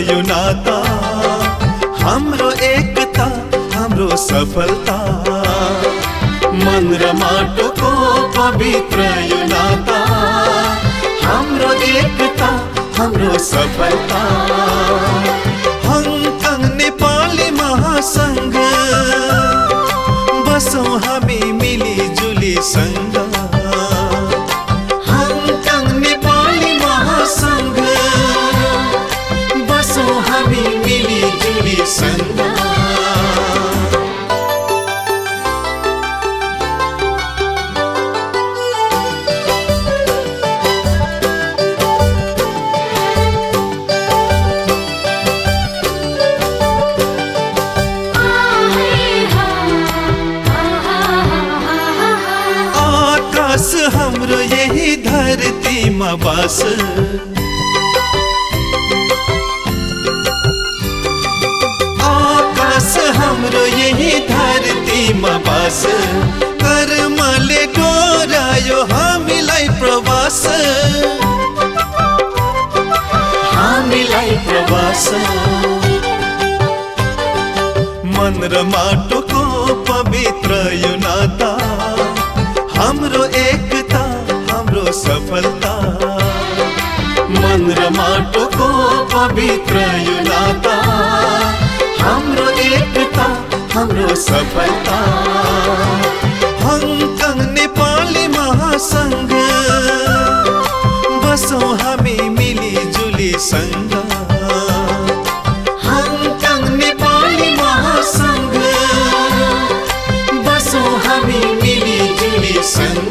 यो नाता। हाम्रो एकता हाम्रो सफलता। मन र माटोको पवित्र यो नाता। हाम्रो एकता हाम्रो सफलता। हङकङ नेपाली महासङ्घ। बसौँ हामी मिलिजुली सँग हाम्रो यही धरतीमा बास। आकाश हाम्रो यही धरतीमा बास। कर्मले डोरायो हामीलाई प्रवास। हामीलाई प्रवास। मन र माटोको पवित्र यो नाता। सफलता। मन र माटोको पवित्र हाम्रो एकता हाम्रो सफलता। हङकङ नेपाली महासङ्घ। बसौँ हामी मिलिजुली सँग हङकङ नेपाली महासङ्घ। बसौँ हामी मिलिजुली सँग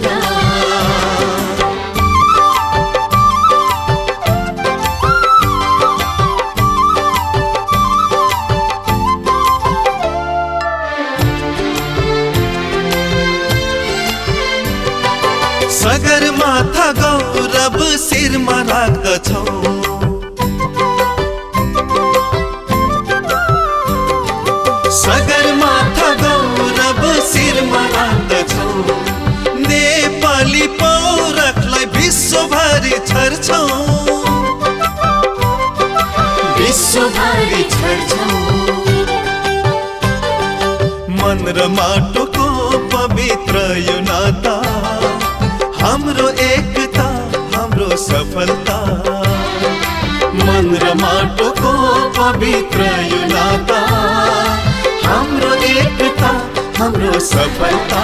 सगरमाथा गौरव शिरमा राख्दछौँ सगरमाथा गौरव शिरमा राख्दछौँ नेपाली पौरखलाई विश्वभरि छर्छौँ। विश्वभरि छर्छौँ। मन र माटोको पवित्र यो नाता। सफलता। मन र माटोको पवित्र यो नाता एकता, हाम्रो सफलता।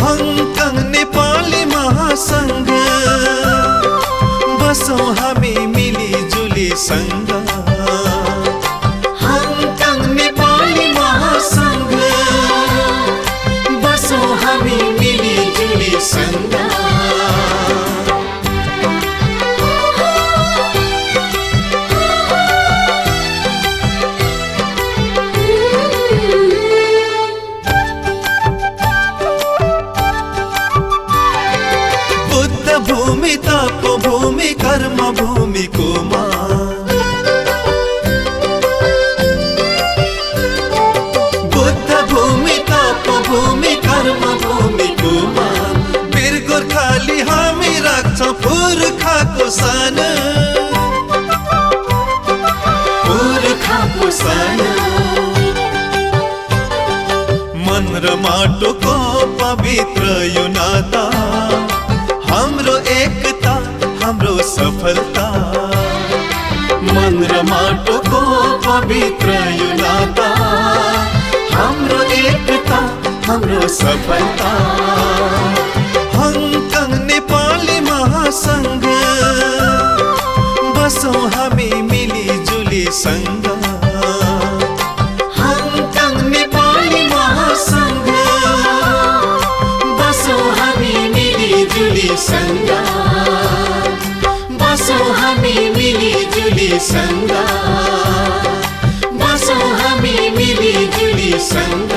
हङकङ नेपाली बसौँ मिली जुली सँग कर्म भूमिको मा। बुद्ध भूमि तप भूमि कर्म भूमिको मा। वीर गोर्खाली हामी राख्छौँ पुर्खाको सान। पुर्खाको सान। मन र पवित्र यो नाता। सफलता। मन र माटोको पवित्र यो नाता हाम्रो एकता हाम्रो सफलता। हङकङ नेपाली महासङ्घ। बसौँ हामी मिलिजुली सँग हङकङ नेपाली महासङ्घ। बसौँ हामी मिलिजुली सँग बसौँ हामी मिलिजुली सँग बसौँ हामी मिलिजुली सँग